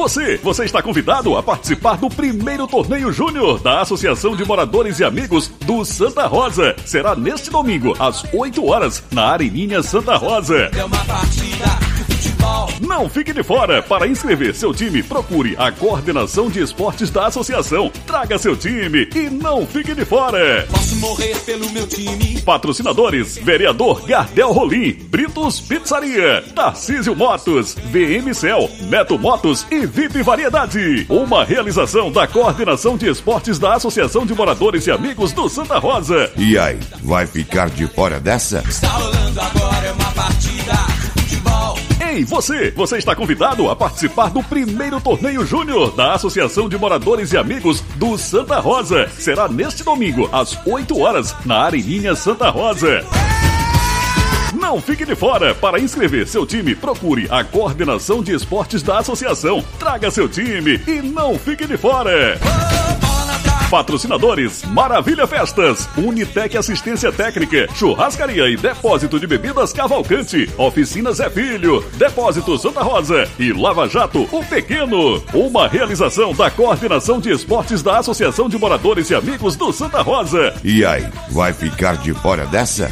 você, você está convidado a participar do primeiro torneio júnior da Associação de Moradores e Amigos do Santa Rosa. Será neste domingo, às 8 horas, na Areninha Santa Rosa. É uma partida. Não fique de fora. Para inscrever seu time, procure a coordenação de esportes da associação. Traga seu time e não fique de fora. Posso morrer pelo meu time. Patrocinadores: Vereador Gardel Rolim, Britos Pizzaria, Tarcísio Motos, VM Cell, Neto Motos e VIP Variedade. Uma realização da Coordenação de Esportes da Associação de Moradores e Amigos do Santa Rosa. E aí, vai ficar de fora dessa? Está rolando agora uma partida. Ei, você! Você está convidado a participar do primeiro torneio júnior da Associação de Moradores e Amigos do Santa Rosa. Será neste domingo, às 8 horas, na Areninha Santa Rosa. Não fique de fora. Para inscrever seu time, procure a coordenação de esportes da associação. Traga seu time e não fique de fora. Patrocinadores: Maravilha Festas, Unitec Assistência Técnica, Churrascaria e Depósito de Bebidas Cavalcante, Oficina Zé Filho, Depósito Santa Rosa e Lava Jato O Pequeno. Uma realização da Coordenação de Esportes da Associação de Moradores e Amigos do Santa Rosa. E aí, vai ficar de fora dessa?